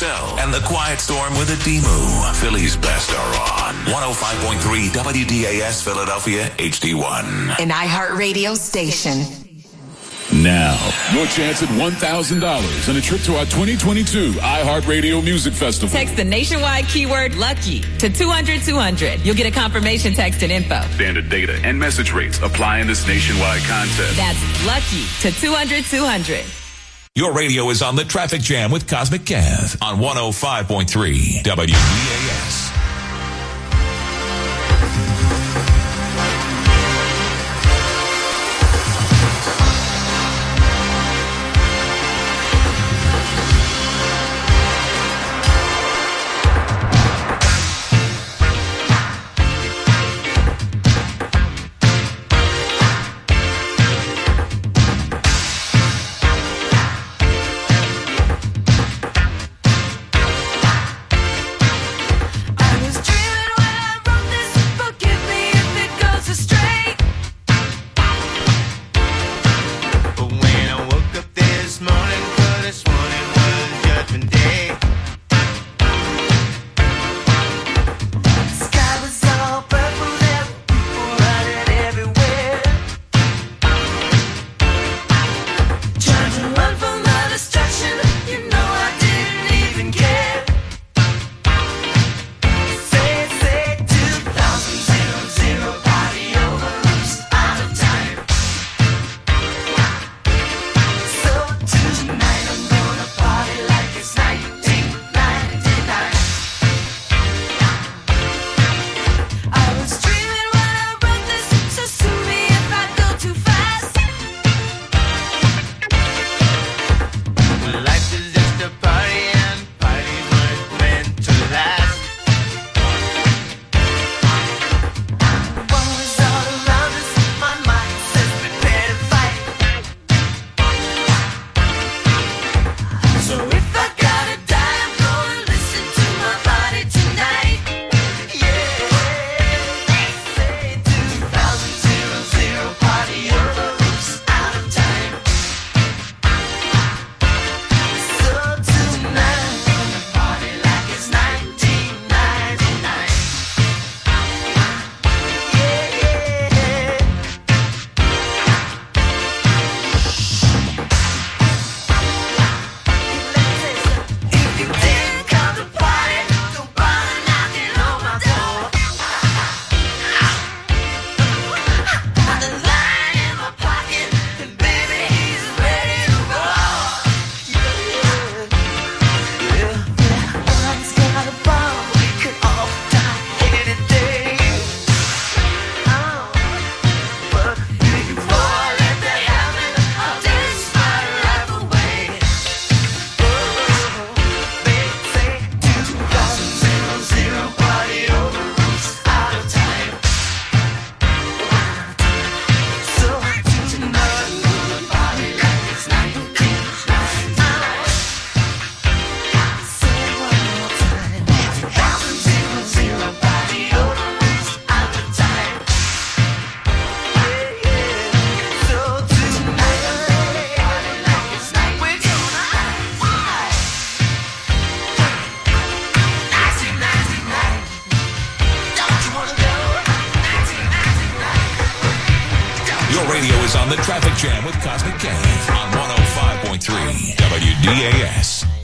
And The Quiet Storm with Ademu. Philly's best are on 105.3 WDAS Philadelphia HD1. An iHeartRadio station. Now, your chance at $1,000 and a trip to our 2022 iHeartRadio Music Festival. Text the nationwide keyword LUCKY to 200 200. You'll get a confirmation text and info. Standard data and message rates apply in this nationwide contest. That's LUCKY to 200 200. Your radio is on the traffic jam with Cosmic Kev on 105.3 WDAS. Yes.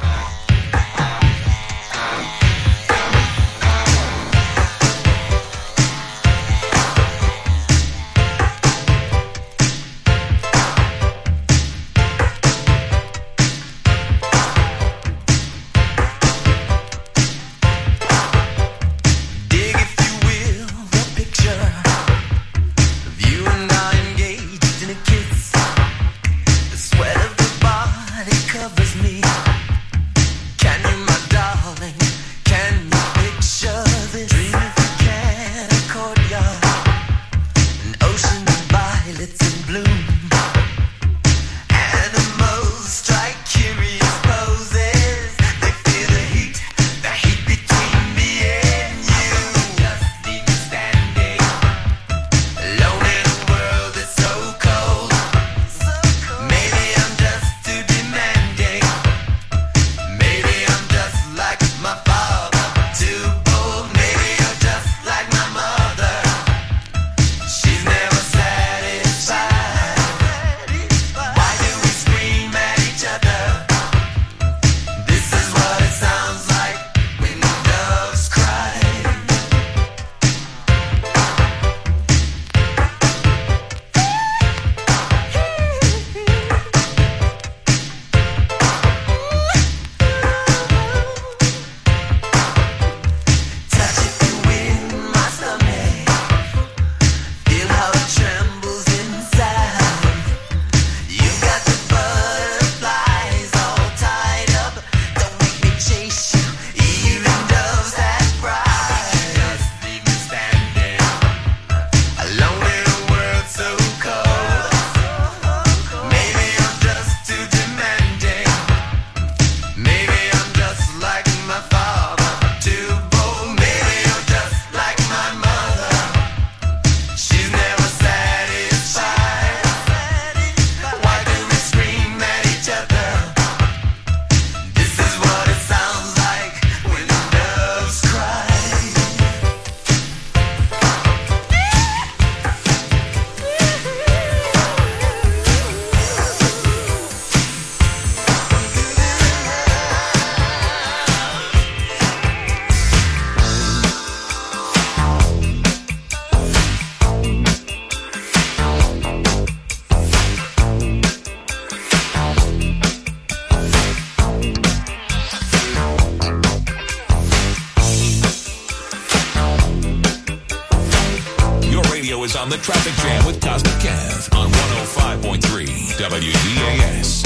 radio is on the traffic jam with Cosmic Kev on 105.3 WDAS.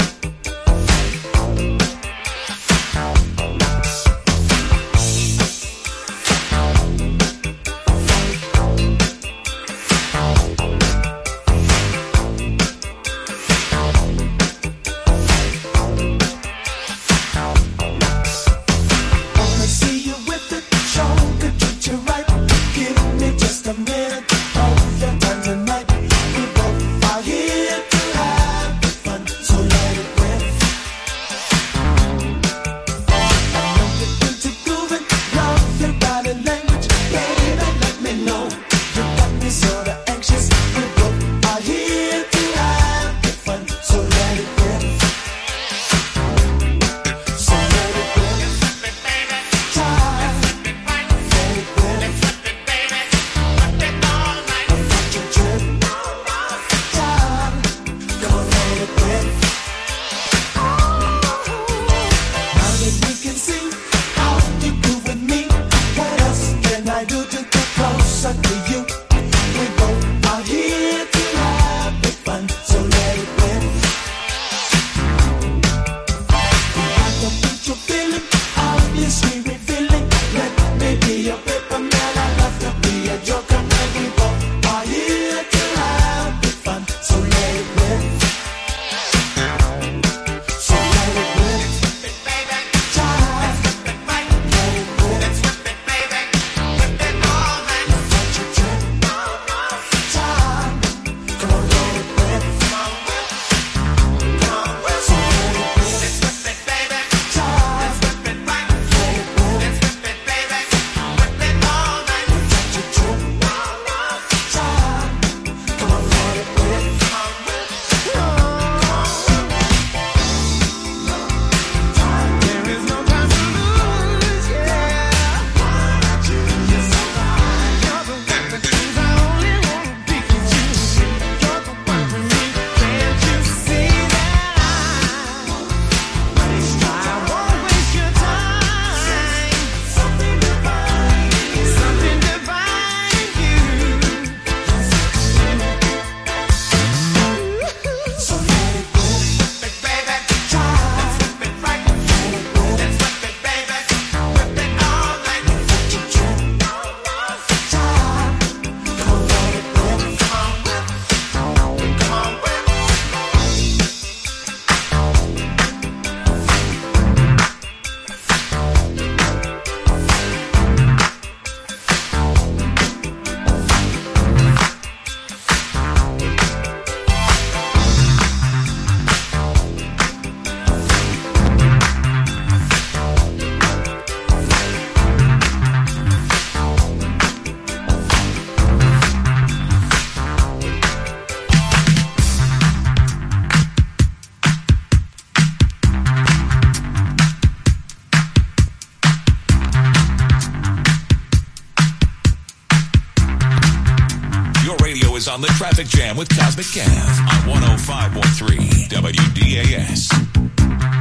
Traffic Jam with Cosmic Kev on 105.3 WDAS.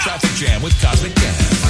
traffic jam with Cosmic gas.